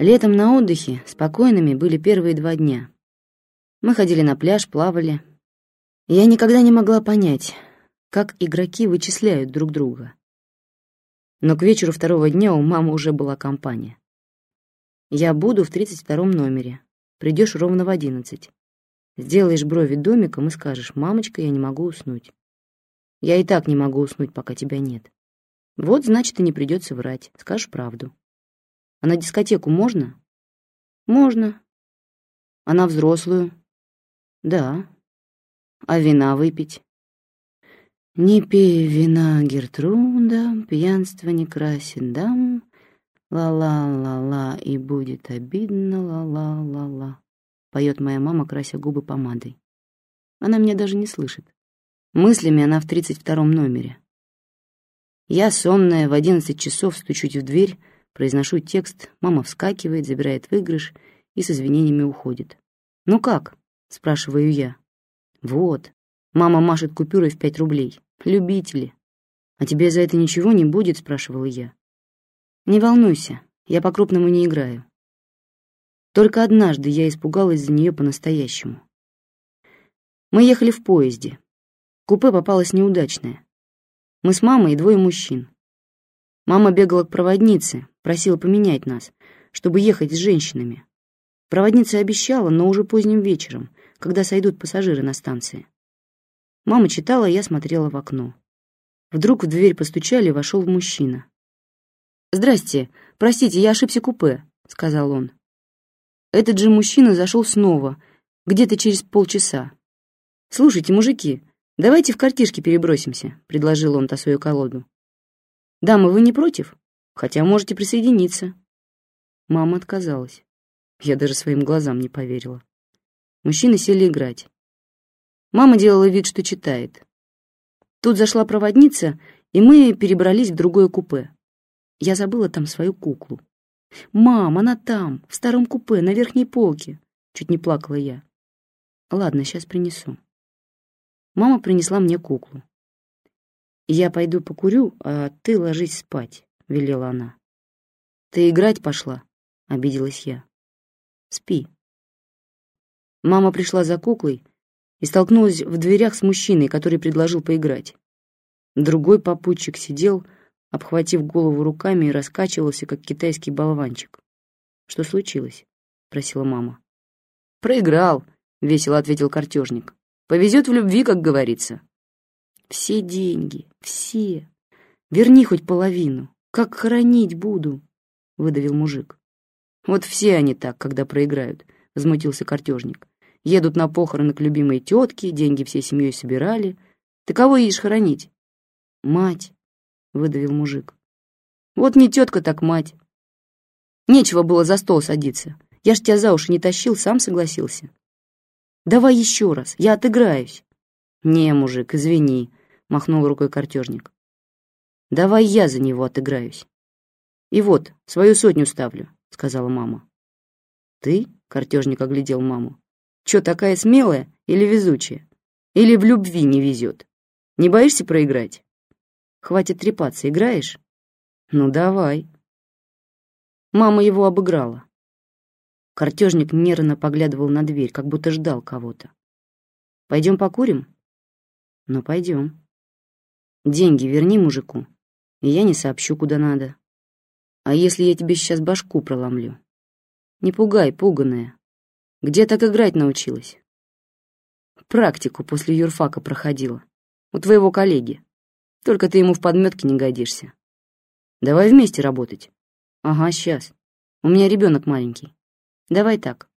Летом на отдыхе спокойными были первые два дня. Мы ходили на пляж, плавали. Я никогда не могла понять, как игроки вычисляют друг друга. Но к вечеру второго дня у мамы уже была компания. Я буду в 32-м номере. Придешь ровно в 11. Сделаешь брови домиком и скажешь, «Мамочка, я не могу уснуть». Я и так не могу уснуть, пока тебя нет. Вот, значит, и не придется врать. Скажешь правду. А на дискотеку можно? Можно. А на взрослую? Да. А вина выпить? Не пей вина, Гертруда, пьянство не красит дам. Ла-ла-ла-ла, и будет обидно, ла-ла-ла-ла. Поет моя мама, крася губы помадой. Она меня даже не слышит. Мыслями она в тридцать втором номере. Я, сонная, в одиннадцать часов стучусь в дверь, произношу текст, мама вскакивает, забирает выигрыш и с извинениями уходит. «Ну как?» — спрашиваю я. «Вот». Мама машет купюрой в пять рублей. «Любители». «А тебе за это ничего не будет?» — спрашивала я. «Не волнуйся, я по-крупному не играю». Только однажды я испугалась за нее по-настоящему. Мы ехали в поезде. Купе попалось неудачное. Мы с мамой и двое мужчин. Мама бегала к проводнице, просила поменять нас, чтобы ехать с женщинами. Проводница обещала, но уже поздним вечером, когда сойдут пассажиры на станции. Мама читала, а я смотрела в окно. Вдруг в дверь постучали, вошел мужчина. «Здрасте, простите, я ошибся купе», — сказал он. Этот же мужчина зашел снова, где-то через полчаса. «Слушайте, мужики, давайте в картишки перебросимся», — предложил он свою колоду. «Дамы, вы не против? Хотя можете присоединиться». Мама отказалась. Я даже своим глазам не поверила. Мужчины сели играть. Мама делала вид, что читает. Тут зашла проводница, и мы перебрались в другое купе. Я забыла там свою куклу. «Мам, она там, в старом купе, на верхней полке!» Чуть не плакала я. «Ладно, сейчас принесу». Мама принесла мне куклу. «Я пойду покурю, а ты ложись спать», — велела она. «Ты играть пошла?» — обиделась я. «Спи». Мама пришла за куклой и столкнулась в дверях с мужчиной, который предложил поиграть. Другой попутчик сидел, обхватив голову руками и раскачивался, как китайский болванчик. «Что случилось?» — спросила мама. «Проиграл», — весело ответил картежник. Повезет в любви, как говорится. Все деньги, все. Верни хоть половину. Как хоронить буду? Выдавил мужик. Вот все они так, когда проиграют, возмутился картежник. Едут на похороны к любимой тетке, деньги всей семьей собирали. Ты кого едешь хоронить? Мать, выдавил мужик. Вот не тетка, так мать. Нечего было за стол садиться. Я ж тебя за уши не тащил, сам согласился. Давай еще раз, я отыграюсь. Не, мужик, извини, махнул рукой картежник. Давай я за него отыграюсь. И вот, свою сотню ставлю, сказала мама. Ты? Картежник оглядел маму. Че, такая смелая или везучая? Или в любви не везет? Не боишься проиграть? Хватит трепаться, играешь? Ну, давай. Мама его обыграла. Картежник нервно поглядывал на дверь, как будто ждал кого-то. «Пойдем покурим?» «Ну, пойдем. Деньги верни мужику, и я не сообщу, куда надо. А если я тебе сейчас башку проломлю? Не пугай, пуганая. Где так играть научилась?» «Практику после юрфака проходила. У твоего коллеги. Только ты ему в подметке не годишься. Давай вместе работать. Ага, сейчас. У меня ребенок маленький. Давай так.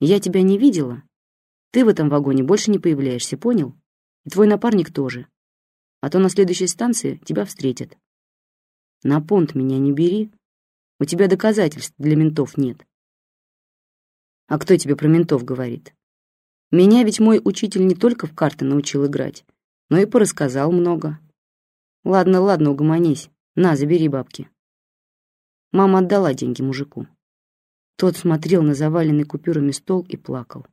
Я тебя не видела. Ты в этом вагоне больше не появляешься, понял? И твой напарник тоже. А то на следующей станции тебя встретят. На понт меня не бери. У тебя доказательств для ментов нет. А кто тебе про ментов говорит? Меня ведь мой учитель не только в карты научил играть, но и порассказал много. Ладно, ладно, угомонись. На, забери бабки. Мама отдала деньги мужику. Тот смотрел на заваленный купюрами стол и плакал.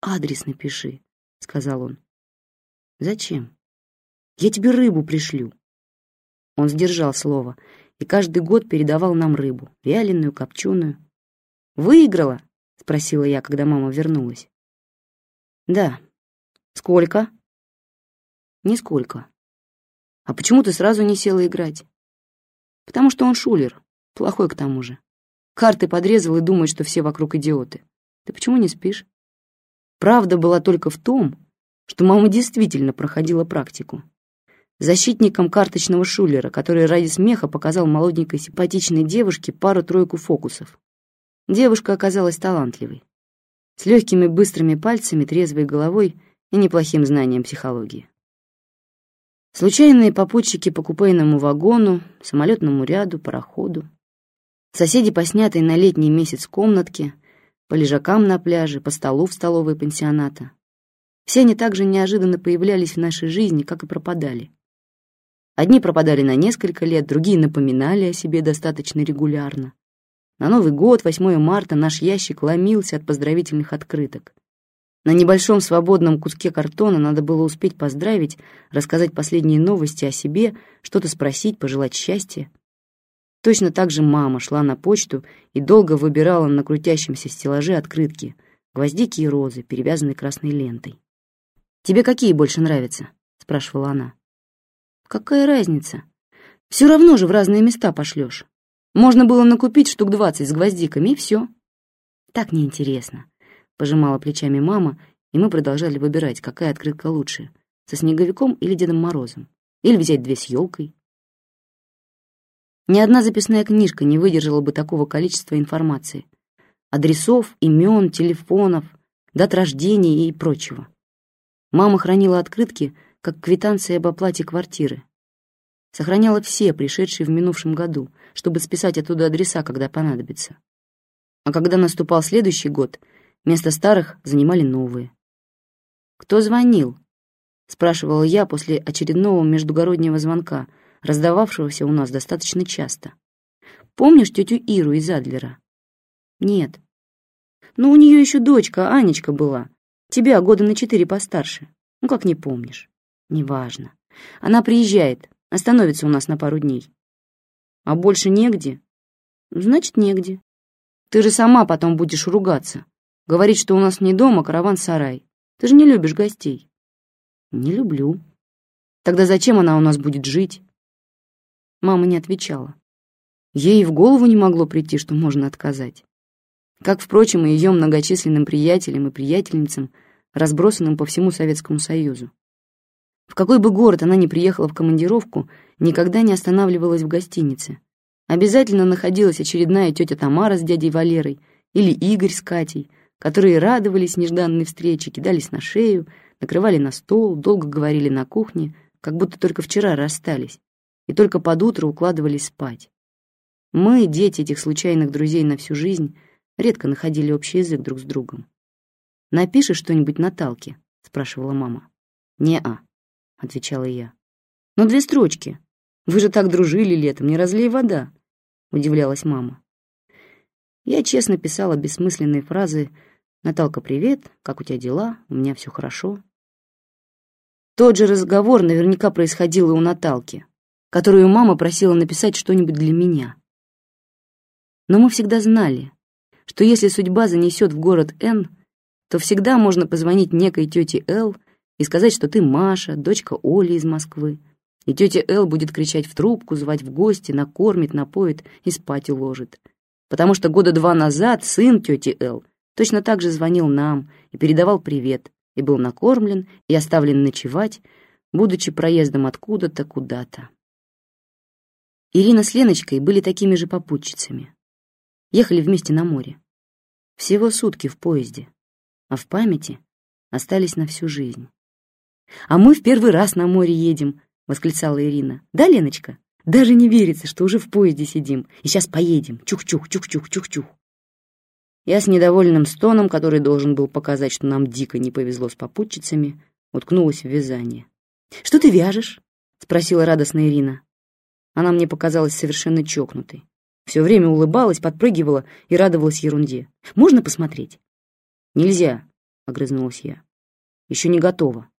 «Адрес напиши», — сказал он. «Зачем? Я тебе рыбу пришлю». Он сдержал слово и каждый год передавал нам рыбу, вяленую, копченую. «Выиграла?» — спросила я, когда мама вернулась. «Да». «Сколько?» «Нисколько». «А почему ты сразу не села играть?» «Потому что он шулер, плохой к тому же. Карты подрезал и думает, что все вокруг идиоты. Ты почему не спишь?» Правда была только в том, что мама действительно проходила практику. Защитником карточного шулера, который ради смеха показал молоденькой симпатичной девушке пару-тройку фокусов. Девушка оказалась талантливой, с легкими быстрыми пальцами, трезвой головой и неплохим знанием психологии. Случайные попутчики по купейному вагону, самолетному ряду, пароходу. Соседи по снятой на летний месяц комнатке, по лежакам на пляже, по столу в столовой пансионата. Все они также неожиданно появлялись в нашей жизни, как и пропадали. Одни пропадали на несколько лет, другие напоминали о себе достаточно регулярно. На Новый год, 8 марта, наш ящик ломился от поздравительных открыток. На небольшом свободном куске картона надо было успеть поздравить, рассказать последние новости о себе, что-то спросить, пожелать счастья. Точно так же мама шла на почту и долго выбирала на крутящемся стеллаже открытки, гвоздики и розы, перевязанные красной лентой. «Тебе какие больше нравятся?» — спрашивала она. «Какая разница? Все равно же в разные места пошлешь. Можно было накупить штук двадцать с гвоздиками, и все». «Так неинтересно», — пожимала плечами мама, и мы продолжали выбирать, какая открытка лучше, со Снеговиком или Дедом Морозом, или взять две с елкой. Ни одна записная книжка не выдержала бы такого количества информации. Адресов, имен, телефонов, дат рождения и прочего. Мама хранила открытки, как квитанции об оплате квартиры. Сохраняла все, пришедшие в минувшем году, чтобы списать оттуда адреса, когда понадобится. А когда наступал следующий год, место старых занимали новые. «Кто звонил?» — спрашивала я после очередного междугороднего звонка, раздававшегося у нас достаточно часто. «Помнишь тетю Иру из Адлера?» «Нет». «Ну, у нее еще дочка, Анечка была. Тебя года на четыре постарше. Ну, как не помнишь. Неважно. Она приезжает, остановится у нас на пару дней. А больше негде? Значит, негде. Ты же сама потом будешь ругаться. Говорить, что у нас не дома, караван-сарай. Ты же не любишь гостей. Не люблю. Тогда зачем она у нас будет жить? Мама не отвечала. Ей в голову не могло прийти, что можно отказать как, впрочем, и ее многочисленным приятелям и приятельницам, разбросанным по всему Советскому Союзу. В какой бы город она ни приехала в командировку, никогда не останавливалась в гостинице. Обязательно находилась очередная тетя Тамара с дядей Валерой или Игорь с Катей, которые радовались нежданной встрече, кидались на шею, накрывали на стол, долго говорили на кухне, как будто только вчера расстались, и только под утро укладывались спать. Мы, дети этих случайных друзей на всю жизнь, редко находили общий язык друг с другом. «Напишешь что-нибудь Наталке?» — спрашивала мама. «Не-а», — отвечала я. «Ну, две строчки. Вы же так дружили летом, не разлей вода», — удивлялась мама. Я честно писала бессмысленные фразы «Наталка, привет, как у тебя дела? У меня все хорошо». Тот же разговор наверняка происходил и у Наталки, которую мама просила написать что-нибудь для меня. Но мы всегда знали, что если судьба занесет в город Н, то всегда можно позвонить некой тете Л и сказать, что ты Маша, дочка Оли из Москвы. И тетя Л будет кричать в трубку, звать в гости, накормит, напоит и спать уложит. Потому что года два назад сын тети Л точно так же звонил нам и передавал привет, и был накормлен и оставлен ночевать, будучи проездом откуда-то куда-то. Ирина с Леночкой были такими же попутчицами. Ехали вместе на море. Всего сутки в поезде, а в памяти остались на всю жизнь. «А мы в первый раз на море едем», — восклицала Ирина. «Да, Леночка? Даже не верится, что уже в поезде сидим. И сейчас поедем. Чух-чух, чух-чух, чух-чух». Я с недовольным стоном, который должен был показать, что нам дико не повезло с попутчицами, уткнулась в вязание. «Что ты вяжешь?» — спросила радостно Ирина. Она мне показалась совершенно чокнутой. Все время улыбалась, подпрыгивала и радовалась ерунде. «Можно посмотреть?» «Нельзя», — огрызнулась я. «Еще не готова».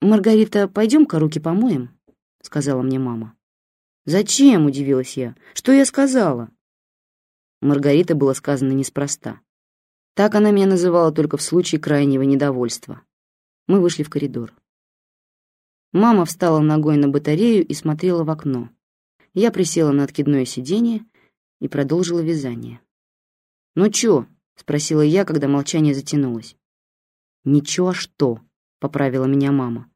«Маргарита, пойдем-ка руки помоем», — сказала мне мама. «Зачем?» — удивилась я. «Что я сказала?» Маргарита было сказано неспроста. Так она меня называла только в случае крайнего недовольства. Мы вышли в коридор. Мама встала ногой на батарею и смотрела в окно. Я присела на откидное сиденье и продолжила вязание. «Ну чё?» — спросила я, когда молчание затянулось. «Ничего, а что?» — поправила меня мама.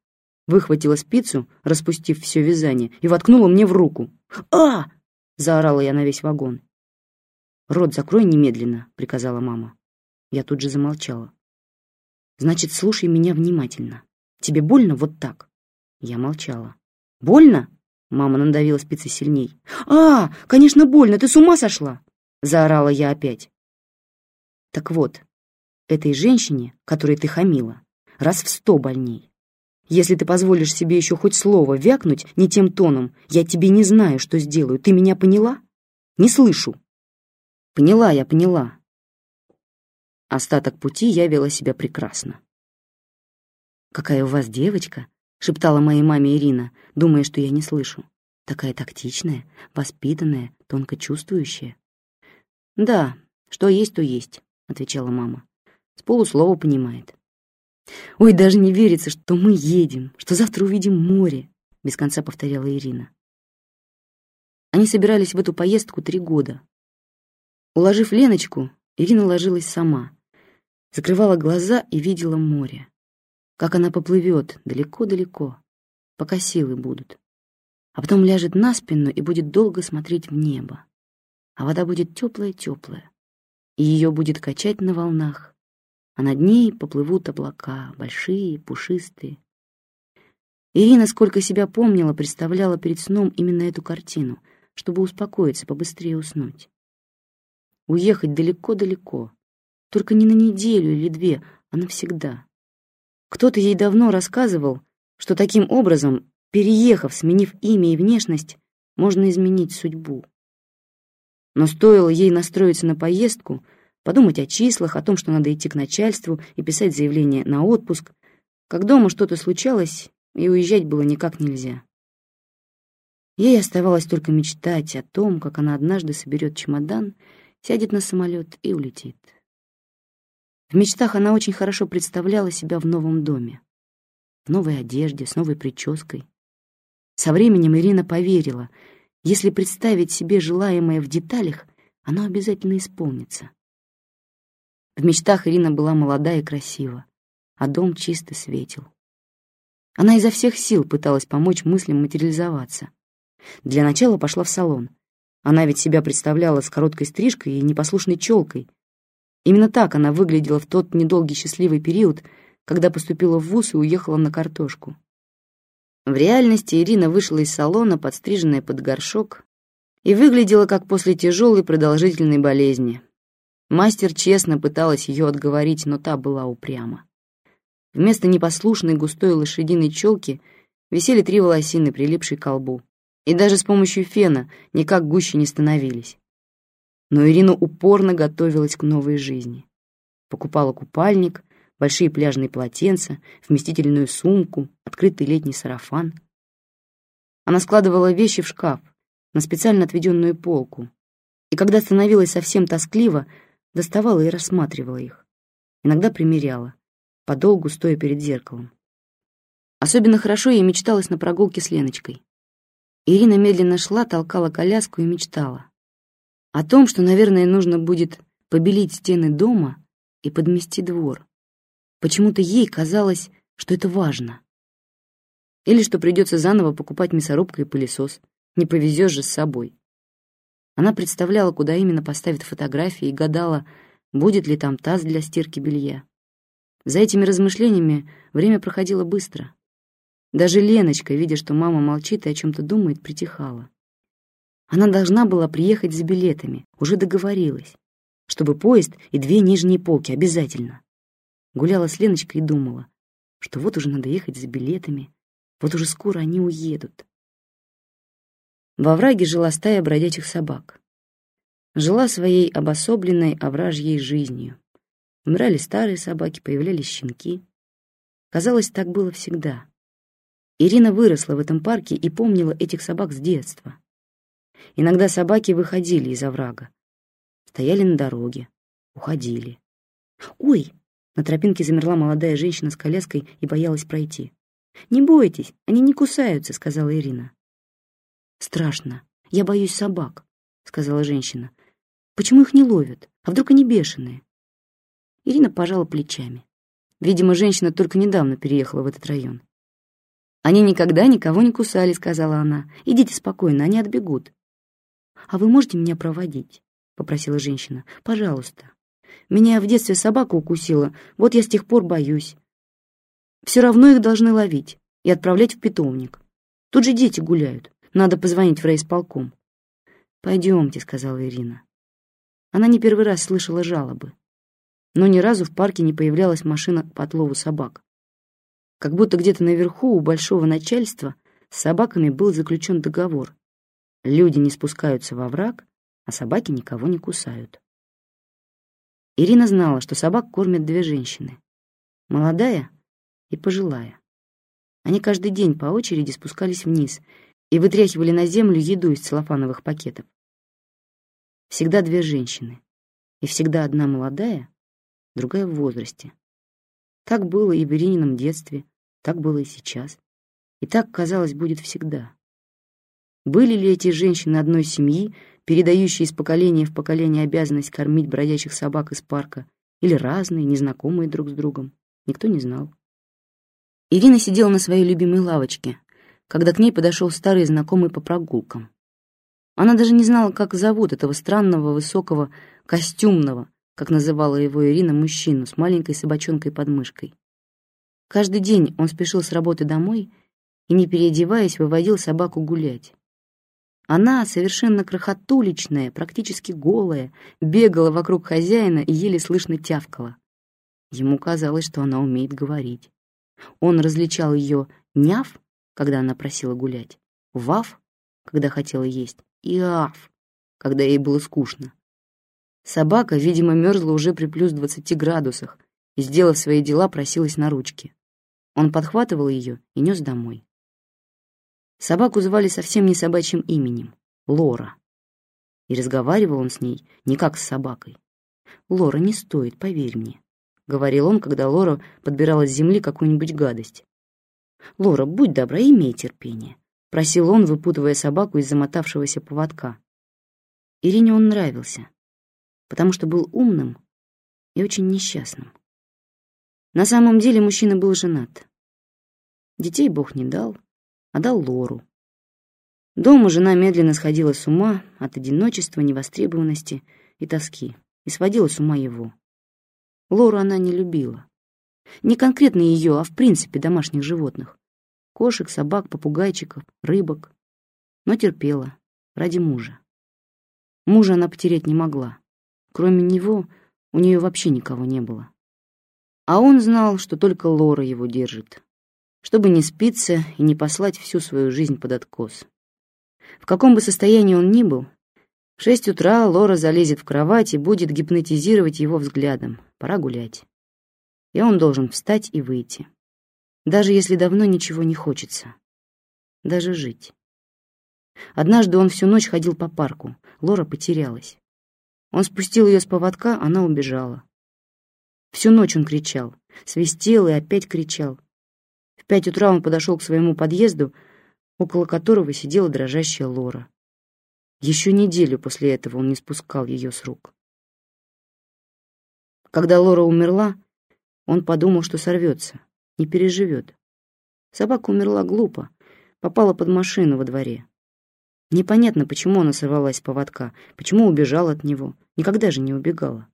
Выхватила спицу, распустив все вязание, и воткнула мне в руку. «А!» — заорала я на весь вагон. «Рот закрой немедленно», — приказала мама. Я тут же замолчала. «Значит, слушай меня внимательно. Тебе больно вот так?» Я молчала. «Больно?» Мама надавила спицы сильней. «А, конечно, больно! Ты с ума сошла!» Заорала я опять. «Так вот, этой женщине, которой ты хамила, раз в сто больней. Если ты позволишь себе еще хоть слово вякнуть не тем тоном, я тебе не знаю, что сделаю. Ты меня поняла? Не слышу». «Поняла я, поняла». Остаток пути я вела себя прекрасно. «Какая у вас девочка!» — шептала моей маме Ирина, думая, что я не слышу. Такая тактичная, воспитанная, тонко чувствующая. «Да, что есть, то есть», — отвечала мама. С полуслова понимает. «Ой, даже не верится, что мы едем, что завтра увидим море», — без конца повторяла Ирина. Они собирались в эту поездку три года. Уложив Леночку, Ирина ложилась сама, закрывала глаза и видела море как она поплывет далеко-далеко, пока силы будут. А потом ляжет на спину и будет долго смотреть в небо. А вода будет теплая-теплая, и ее будет качать на волнах, а над ней поплывут облака, большие, пушистые. Ирина, сколько себя помнила, представляла перед сном именно эту картину, чтобы успокоиться, побыстрее уснуть. Уехать далеко-далеко, только не на неделю или две, а навсегда. Кто-то ей давно рассказывал, что таким образом, переехав, сменив имя и внешность, можно изменить судьбу. Но стоило ей настроиться на поездку, подумать о числах, о том, что надо идти к начальству и писать заявление на отпуск, как дома что-то случалось, и уезжать было никак нельзя. Ей оставалось только мечтать о том, как она однажды соберет чемодан, сядет на самолет и улетит. В мечтах она очень хорошо представляла себя в новом доме. В новой одежде, с новой прической. Со временем Ирина поверила, если представить себе желаемое в деталях, оно обязательно исполнится. В мечтах Ирина была молода и красива, а дом чисто светил. Она изо всех сил пыталась помочь мыслям материализоваться. Для начала пошла в салон. Она ведь себя представляла с короткой стрижкой и непослушной челкой, Именно так она выглядела в тот недолгий счастливый период, когда поступила в вуз и уехала на картошку. В реальности Ирина вышла из салона, подстриженная под горшок, и выглядела как после тяжелой продолжительной болезни. Мастер честно пыталась ее отговорить, но та была упряма. Вместо непослушной густой лошадиной челки висели три волосины, прилипшие к колбу, и даже с помощью фена никак гуще не становились. Но Ирина упорно готовилась к новой жизни. Покупала купальник, большие пляжные полотенца, вместительную сумку, открытый летний сарафан. Она складывала вещи в шкаф, на специально отведенную полку, и когда становилось совсем тоскливо, доставала и рассматривала их. Иногда примеряла, подолгу стоя перед зеркалом. Особенно хорошо ей мечталось на прогулке с Леночкой. Ирина медленно шла, толкала коляску и мечтала. О том, что, наверное, нужно будет побелить стены дома и подмести двор. Почему-то ей казалось, что это важно. Или что придется заново покупать мясорубку и пылесос. Не повезешь же с собой. Она представляла, куда именно поставит фотографии и гадала, будет ли там таз для стирки белья. За этими размышлениями время проходило быстро. Даже Леночка, видя, что мама молчит и о чем-то думает, притихала. Она должна была приехать за билетами, уже договорилась, чтобы поезд и две нижние полки обязательно. Гуляла с Леночкой и думала, что вот уже надо ехать за билетами, вот уже скоро они уедут. Во враге жила стая бродячих собак. Жила своей обособленной овражьей жизнью. Умирали старые собаки, появлялись щенки. Казалось, так было всегда. Ирина выросла в этом парке и помнила этих собак с детства. Иногда собаки выходили из оврага. Стояли на дороге, уходили. «Ой!» — на тропинке замерла молодая женщина с коляской и боялась пройти. «Не бойтесь, они не кусаются», — сказала Ирина. «Страшно. Я боюсь собак», — сказала женщина. «Почему их не ловят? А вдруг они бешеные?» Ирина пожала плечами. Видимо, женщина только недавно переехала в этот район. «Они никогда никого не кусали», — сказала она. «Идите спокойно, они отбегут». «А вы можете меня проводить?» — попросила женщина. «Пожалуйста. Меня в детстве собака укусила, вот я с тех пор боюсь. Все равно их должны ловить и отправлять в питомник. Тут же дети гуляют. Надо позвонить в райисполком». «Пойдемте», — сказала Ирина. Она не первый раз слышала жалобы, но ни разу в парке не появлялась машина по отлову собак. Как будто где-то наверху у большого начальства с собаками был заключен договор. Люди не спускаются во враг, а собаки никого не кусают. Ирина знала, что собак кормят две женщины. Молодая и пожилая. Они каждый день по очереди спускались вниз и вытряхивали на землю еду из целлофановых пакетов. Всегда две женщины. И всегда одна молодая, другая в возрасте. Так было и в Иринином детстве, так было и сейчас. И так, казалось, будет всегда. Были ли эти женщины одной семьи, передающие из поколения в поколение обязанность кормить бродячих собак из парка, или разные, незнакомые друг с другом? Никто не знал. Ирина сидела на своей любимой лавочке, когда к ней подошел старый знакомый по прогулкам. Она даже не знала, как зовут этого странного, высокого, костюмного, как называла его Ирина, мужчину с маленькой собачонкой под мышкой. Каждый день он спешил с работы домой и, не переодеваясь, выводил собаку гулять. Она, совершенно крохотуличная, практически голая, бегала вокруг хозяина и еле слышно тявкала. Ему казалось, что она умеет говорить. Он различал ее «няв», когда она просила гулять, «вав», когда хотела есть, и «аф», когда ей было скучно. Собака, видимо, мерзла уже при плюс двадцати градусах и, сделав свои дела, просилась на ручки. Он подхватывал ее и нес домой. Собаку звали совсем не собачьим именем — Лора. И разговаривал он с ней не как с собакой. «Лора не стоит, поверь мне», — говорил он, когда Лора подбирала с земли какую-нибудь гадость. «Лора, будь добра, имей терпение», — просил он, выпутывая собаку из замотавшегося поводка. Ирине он нравился потому что был умным и очень несчастным. На самом деле мужчина был женат. Детей Бог не дал, а дал Лору. Дома жена медленно сходила с ума от одиночества, невостребованности и тоски, и сводила с ума его. Лору она не любила. Не конкретно ее, а в принципе домашних животных. Кошек, собак, попугайчиков, рыбок. Но терпела ради мужа. Мужа она потерять не могла. Кроме него у нее вообще никого не было. А он знал, что только Лора его держит, чтобы не спиться и не послать всю свою жизнь под откос. В каком бы состоянии он ни был, в шесть утра Лора залезет в кровать и будет гипнотизировать его взглядом. Пора гулять. И он должен встать и выйти. Даже если давно ничего не хочется. Даже жить. Однажды он всю ночь ходил по парку. Лора потерялась. Он спустил ее с поводка, она убежала. Всю ночь он кричал, свистел и опять кричал. В пять утра он подошел к своему подъезду, около которого сидела дрожащая Лора. Еще неделю после этого он не спускал ее с рук. Когда Лора умерла, он подумал, что сорвется, не переживет. Собака умерла глупо, попала под машину во дворе. Непонятно, почему она сорвалась с поводка, почему убежала от него. Никогда же не убегала.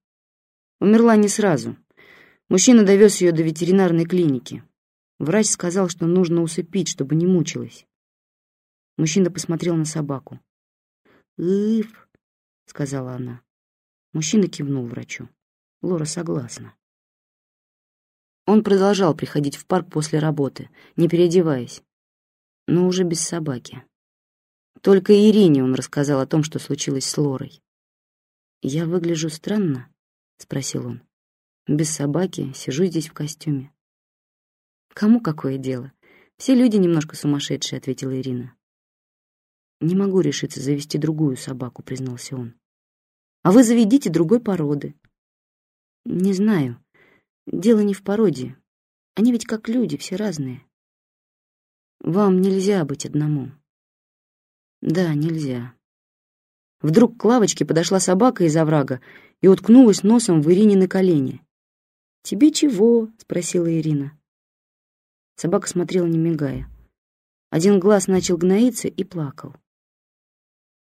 Умерла не сразу. Мужчина довез ее до ветеринарной клиники. Врач сказал, что нужно усыпить, чтобы не мучилась. Мужчина посмотрел на собаку. «Иф», — сказала она. Мужчина кивнул врачу. Лора согласна. Он продолжал приходить в парк после работы, не переодеваясь, но уже без собаки. Только Ирине он рассказал о том, что случилось с Лорой. «Я выгляжу странно?» — спросил он. «Без собаки, сижу здесь в костюме». «Кому какое дело? Все люди немножко сумасшедшие», — ответила Ирина. «Не могу решиться завести другую собаку», — признался он. А вы заведите другой породы. Не знаю. Дело не в породе. Они ведь как люди, все разные. Вам нельзя быть одному. Да, нельзя. Вдруг к лавочке подошла собака из оврага и уткнулась носом в Ирине на колени. «Тебе чего?» — спросила Ирина. Собака смотрела, не мигая. Один глаз начал гноиться и плакал.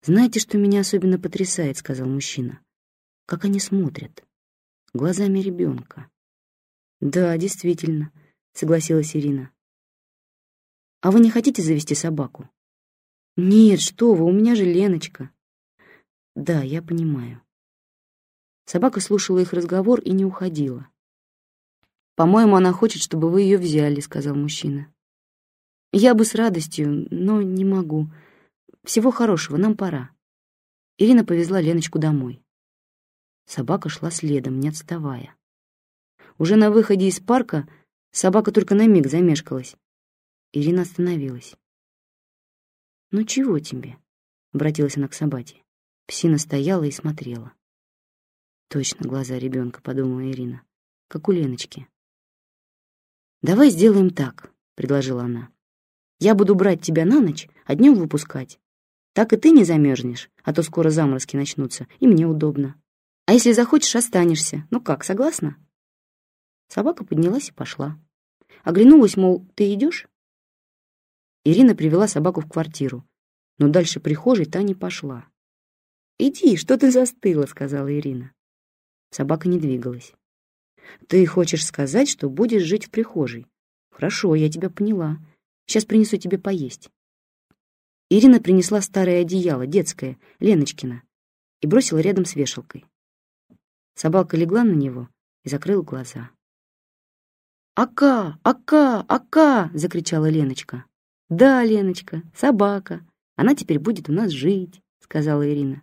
«Знаете, что меня особенно потрясает?» — сказал мужчина. «Как они смотрят. Глазами ребенка». «Да, действительно», — согласилась Ирина. «А вы не хотите завести собаку?» «Нет, что вы, у меня же Леночка». «Да, я понимаю». Собака слушала их разговор и не уходила. «По-моему, она хочет, чтобы вы ее взяли», — сказал мужчина. «Я бы с радостью, но не могу. Всего хорошего, нам пора». Ирина повезла Леночку домой. Собака шла следом, не отставая. Уже на выходе из парка собака только на миг замешкалась. Ирина остановилась. «Ну чего тебе?» — обратилась она к собаке. Псина стояла и смотрела. «Точно глаза ребенка», — подумала Ирина, — «как у Леночки». «Давай сделаем так», — предложила она. «Я буду брать тебя на ночь, а днем выпускать. Так и ты не замерзнешь, а то скоро заморозки начнутся, и мне удобно. А если захочешь, останешься. Ну как, согласна?» Собака поднялась и пошла. Оглянулась, мол, ты идешь? Ирина привела собаку в квартиру, но дальше прихожей та не пошла. «Иди, что ты застыла?» — сказала Ирина. Собака не двигалась. Ты хочешь сказать, что будешь жить в прихожей? Хорошо, я тебя поняла. Сейчас принесу тебе поесть. Ирина принесла старое одеяло, детское, Леночкина, и бросила рядом с вешалкой. Собака легла на него и закрыла глаза. «Ака! Ака! Ака!» — закричала Леночка. «Да, Леночка, собака. Она теперь будет у нас жить», — сказала Ирина.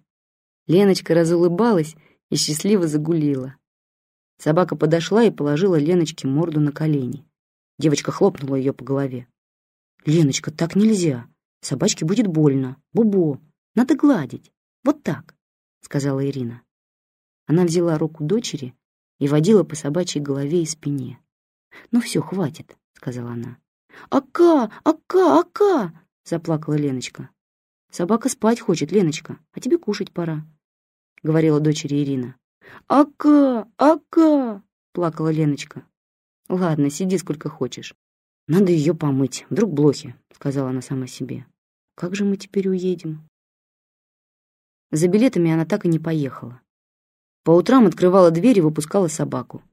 Леночка разулыбалась и счастливо загулила. Собака подошла и положила Леночке морду на колени. Девочка хлопнула ее по голове. «Леночка, так нельзя. Собачке будет больно. Бубо, надо гладить. Вот так», — сказала Ирина. Она взяла руку дочери и водила по собачьей голове и спине. «Ну все, хватит», — сказала она. «Ака! Ака! Ака!» — заплакала Леночка. «Собака спать хочет, Леночка, а тебе кушать пора», — говорила дочери Ирина. «Ака! Ака!» — плакала Леночка. «Ладно, сиди сколько хочешь. Надо ее помыть, вдруг блохи», — сказала она сама себе. «Как же мы теперь уедем?» За билетами она так и не поехала. По утрам открывала дверь и выпускала собаку.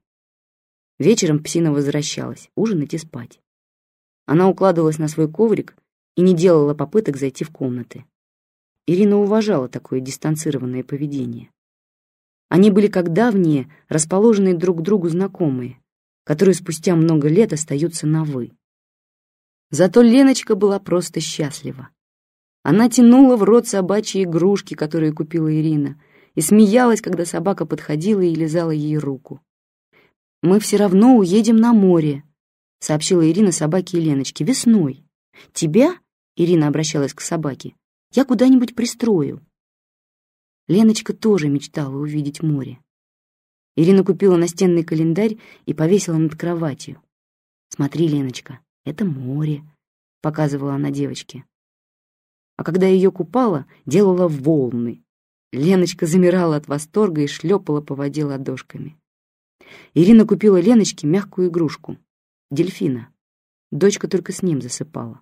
Вечером псина возвращалась, ужинать и спать. Она укладывалась на свой коврик и не делала попыток зайти в комнаты. Ирина уважала такое дистанцированное поведение. Они были как давние, расположенные друг к другу знакомые, которые спустя много лет остаются на «вы». Зато Леночка была просто счастлива. Она тянула в рот собачьи игрушки, которые купила Ирина, и смеялась, когда собака подходила и лизала ей руку. «Мы все равно уедем на море», — сообщила Ирина собаке и Леночке, — «весной. Тебя, — Ирина обращалась к собаке, — я куда-нибудь пристрою. Леночка тоже мечтала увидеть море. Ирина купила настенный календарь и повесила над кроватью. «Смотри, Леночка, это море», — показывала она девочке. А когда ее купала, делала волны. Леночка замирала от восторга и шлепала по воде ладошками. Ирина купила Леночке мягкую игрушку — дельфина. Дочка только с ним засыпала.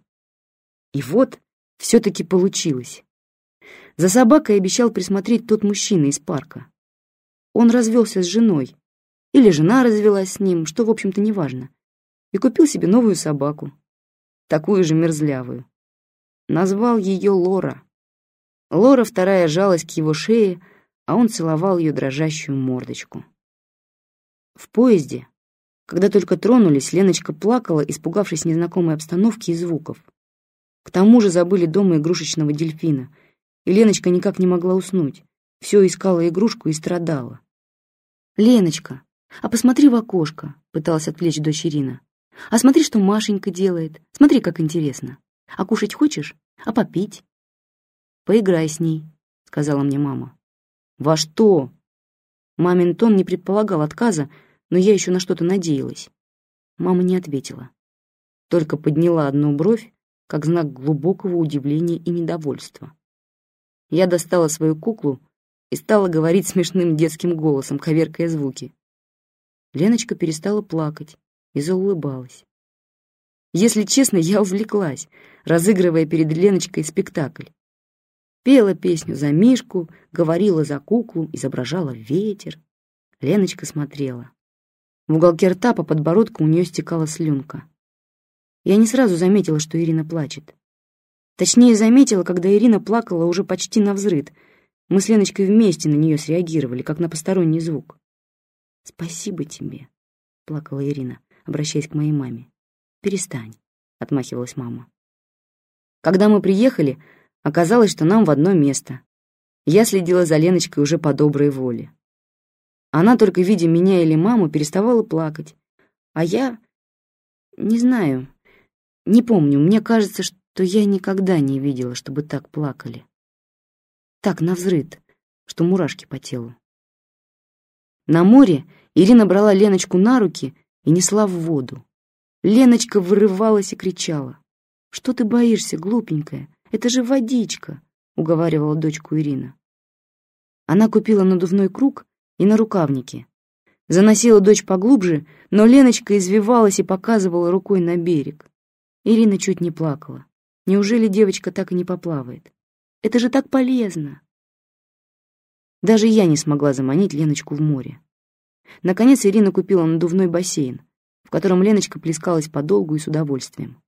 И вот все-таки получилось. За собакой обещал присмотреть тот мужчина из парка. Он развелся с женой. Или жена развелась с ним, что, в общем-то, неважно. И купил себе новую собаку. Такую же мерзлявую. Назвал ее Лора. Лора вторая жалась к его шее, а он целовал ее дрожащую мордочку. В поезде, когда только тронулись, Леночка плакала, испугавшись незнакомой обстановки и звуков. К тому же забыли дома игрушечного дельфина — и Леночка никак не могла уснуть. Все искала игрушку и страдала. «Леночка, а посмотри в окошко», — пыталась отвлечь дочь Ирина. «А смотри, что Машенька делает. Смотри, как интересно. А кушать хочешь? А попить?» «Поиграй с ней», — сказала мне мама. «Во что?» Мамин тон не предполагал отказа, но я еще на что-то надеялась. Мама не ответила. Только подняла одну бровь, как знак глубокого удивления и недовольства. Я достала свою куклу и стала говорить смешным детским голосом, коверкая звуки. Леночка перестала плакать и заулыбалась. Если честно, я увлеклась, разыгрывая перед Леночкой спектакль. Пела песню за Мишку, говорила за куклу, изображала ветер. Леночка смотрела. В уголке рта по подбородку у нее стекала слюнка. Я не сразу заметила, что Ирина плачет. Точнее, заметила, когда Ирина плакала уже почти на взрыд. Мы с Леночкой вместе на нее среагировали, как на посторонний звук. «Спасибо тебе», — плакала Ирина, обращаясь к моей маме. «Перестань», — отмахивалась мама. Когда мы приехали, Оказалось, что нам в одно место. Я следила за Леночкой уже по доброй воле. Она, только видя меня или маму, переставала плакать. А я... Не знаю, не помню, мне кажется, что я никогда не видела, чтобы так плакали. Так, навзрыд, что мурашки по телу. На море Ирина брала Леночку на руки и несла в воду. Леночка вырывалась и кричала. «Что ты боишься, глупенькая? Это же водичка», — уговаривала дочку Ирина. Она купила надувной круг и на рукавнике. Заносила дочь поглубже, но Леночка извивалась и показывала рукой на берег. Ирина чуть не плакала. Неужели девочка так и не поплавает? Это же так полезно. Даже я не смогла заманить Леночку в море. Наконец Ирина купила надувной бассейн, в котором Леночка плескалась подолгу и с удовольствием.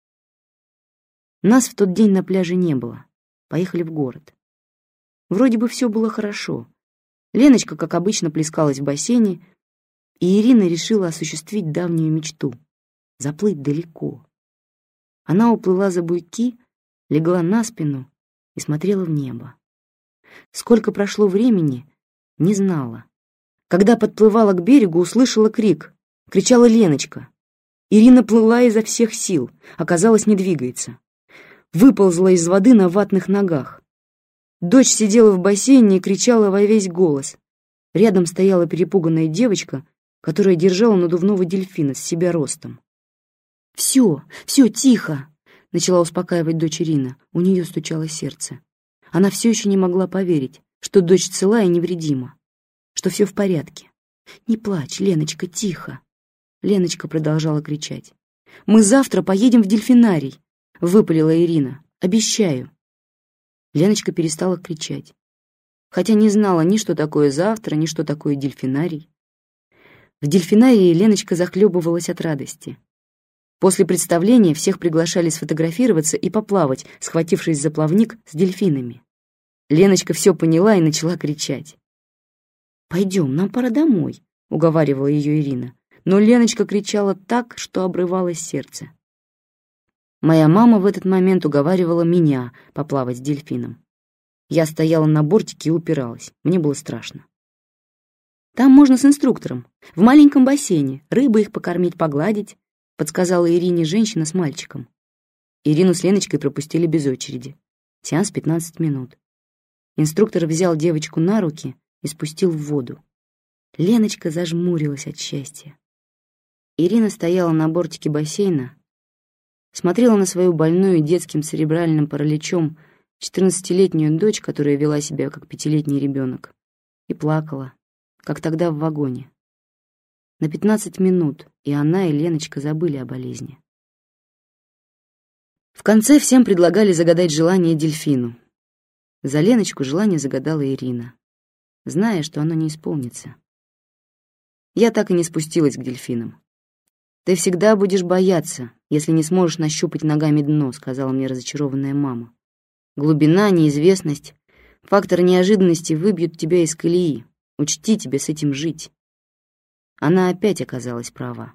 Нас в тот день на пляже не было. Поехали в город. Вроде бы все было хорошо. Леночка, как обычно, плескалась в бассейне, и Ирина решила осуществить давнюю мечту — заплыть далеко. Она уплыла за буйки, легла на спину и смотрела в небо. Сколько прошло времени, не знала. Когда подплывала к берегу, услышала крик. Кричала Леночка. Ирина плыла изо всех сил, оказалось, не двигается выползла из воды на ватных ногах. Дочь сидела в бассейне и кричала во весь голос. Рядом стояла перепуганная девочка, которая держала надувного дельфина с себя ростом. «Все, все, тихо!» — начала успокаивать дочь Ирина. У нее стучало сердце. Она все еще не могла поверить, что дочь цела и невредима, что все в порядке. «Не плачь, Леночка, тихо!» Леночка продолжала кричать. «Мы завтра поедем в дельфинарий. — выпалила Ирина. «Обещаю». Леночка перестала кричать, хотя не знала ни что такое завтра, ни что такое дельфинарий. В дельфинарии Леночка захлебывалась от радости. После представления всех приглашали сфотографироваться и поплавать, схватившись за плавник с дельфинами. Леночка все поняла и начала кричать. «Пойдем, нам пора домой», — уговаривала ее Ирина. Но Леночка кричала так, что обрывалось сердце. Моя мама в этот момент уговаривала меня поплавать с дельфином. Я стояла на бортике и упиралась. Мне было страшно. «Там можно с инструктором. В маленьком бассейне. Рыбы их покормить, погладить», — подсказала Ирине женщина с мальчиком. Ирину с Леночкой пропустили без очереди. Сеанс 15 минут. Инструктор взял девочку на руки и спустил в воду. Леночка зажмурилась от счастья. Ирина стояла на бортике бассейна, смотрела на свою больную детским церебральным параличом четырнадцатилетнюю дочь, которая вела себя как пятилетний ребенок, и плакала, как тогда в вагоне. На пятнадцать минут и она, и Леночка забыли о болезни. В конце всем предлагали загадать желание дельфину. За Леночку желание загадала Ирина, зная, что оно не исполнится. Я так и не спустилась к дельфинам. «Ты всегда будешь бояться, если не сможешь нащупать ногами дно», — сказала мне разочарованная мама. «Глубина, неизвестность, фактор неожиданности выбьют тебя из колеи. Учти тебе с этим жить». Она опять оказалась права.